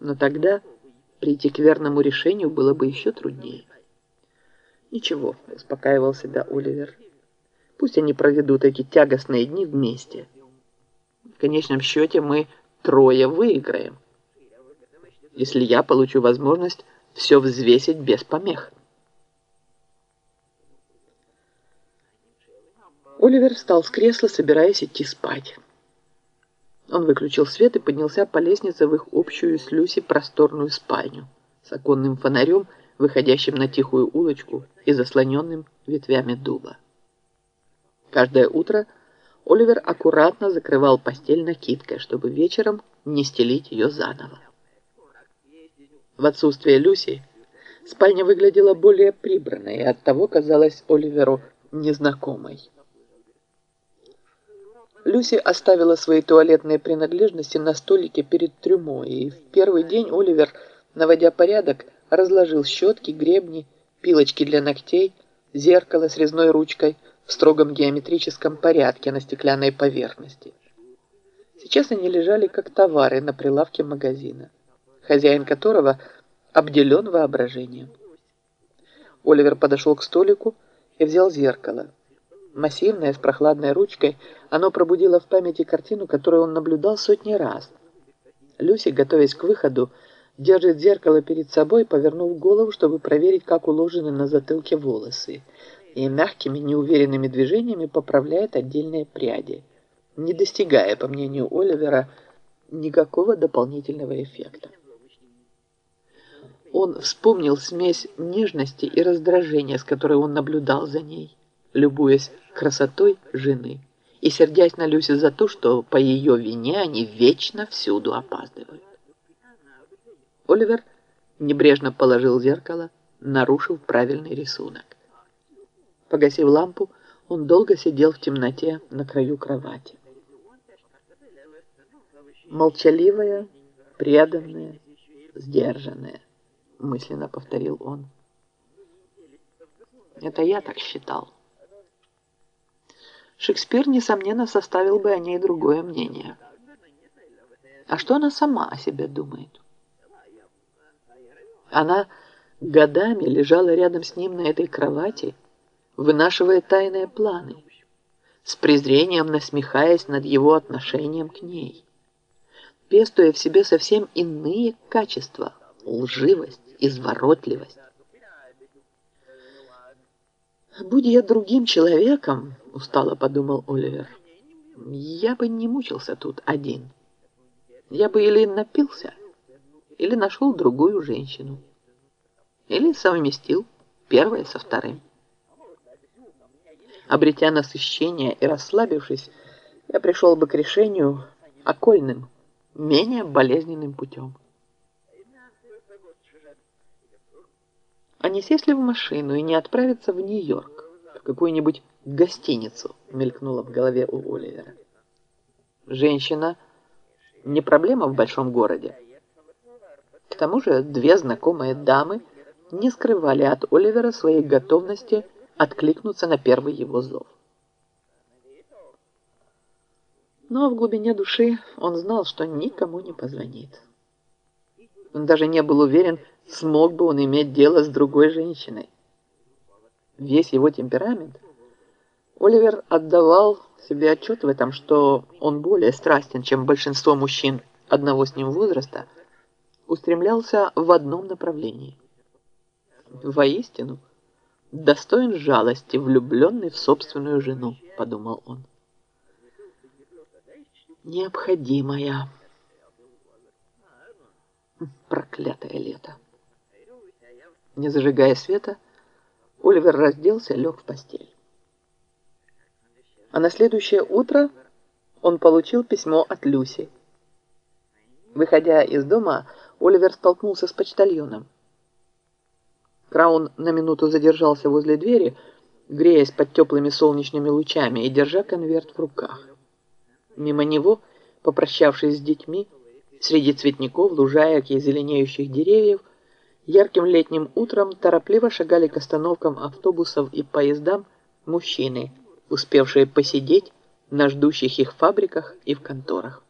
Но тогда прийти к верному решению было бы еще труднее. «Ничего», — успокаивал себя Оливер. «Пусть они проведут эти тягостные дни вместе. В конечном счете мы трое выиграем, если я получу возможность все взвесить без помех». Оливер встал с кресла, собираясь идти спать. Он выключил свет и поднялся по лестнице в их общую с Люси просторную спальню с оконным фонарем, выходящим на тихую улочку и заслоненным ветвями дуба. Каждое утро Оливер аккуратно закрывал постель накидкой, чтобы вечером не стелить ее заново. В отсутствие Люси спальня выглядела более прибранной и оттого казалась Оливеру незнакомой. Люси оставила свои туалетные принадлежности на столике перед трюмо, и в первый день Оливер, наводя порядок, разложил щетки, гребни, пилочки для ногтей, зеркало с резной ручкой в строгом геометрическом порядке на стеклянной поверхности. Сейчас они лежали как товары на прилавке магазина, хозяин которого обделен воображением. Оливер подошел к столику и взял зеркало. Массивное, с прохладной ручкой, оно пробудило в памяти картину, которую он наблюдал сотни раз. Люси, готовясь к выходу, держит зеркало перед собой, повернув голову, чтобы проверить, как уложены на затылке волосы, и мягкими, неуверенными движениями поправляет отдельные пряди, не достигая, по мнению Оливера, никакого дополнительного эффекта. Он вспомнил смесь нежности и раздражения, с которой он наблюдал за ней любуясь красотой жены и сердясь на Люси за то, что по ее вине они вечно всюду опаздывают. Оливер небрежно положил зеркало, нарушив правильный рисунок. Погасив лампу, он долго сидел в темноте на краю кровати. Молчаливая, преданная, сдержанная, мысленно повторил он. Это я так считал. Шекспир, несомненно, составил бы о ней другое мнение. А что она сама о себе думает? Она годами лежала рядом с ним на этой кровати, вынашивая тайные планы, с презрением насмехаясь над его отношением к ней, пестуя в себе совсем иные качества – лживость, изворотливость. «Будь я другим человеком», — устало подумал Оливер, «я бы не мучился тут один. Я бы или напился, или нашел другую женщину, или совместил первое со вторым. Обретя насыщение и расслабившись, я пришел бы к решению окольным, менее болезненным путем. А не сесть ли в машину и не отправиться в Нью-Йорк, в какую-нибудь гостиницу, мелькнуло в голове у Оливера. Женщина не проблема в большом городе. К тому же две знакомые дамы не скрывали от Оливера своей готовности откликнуться на первый его зов. Но в глубине души он знал, что никому не позвонит. Он даже не был уверен, смог бы он иметь дело с другой женщиной. Весь его темперамент Оливер отдавал себе отчет в этом, что он более страстен, чем большинство мужчин одного с ним возраста, устремлялся в одном направлении. Воистину, достоин жалости, влюбленный в собственную жену, подумал он. Необходимая. Проклятое лето. Не зажигая света, Оливер разделся, лег в постель. А на следующее утро он получил письмо от Люси. Выходя из дома, Оливер столкнулся с почтальоном. Краун на минуту задержался возле двери, греясь под теплыми солнечными лучами и держа конверт в руках. Мимо него, попрощавшись с детьми, среди цветников, лужаек и зеленеющих деревьев, Ярким летним утром торопливо шагали к остановкам автобусов и поездам мужчины, успевшие посидеть на ждущих их фабриках и в конторах.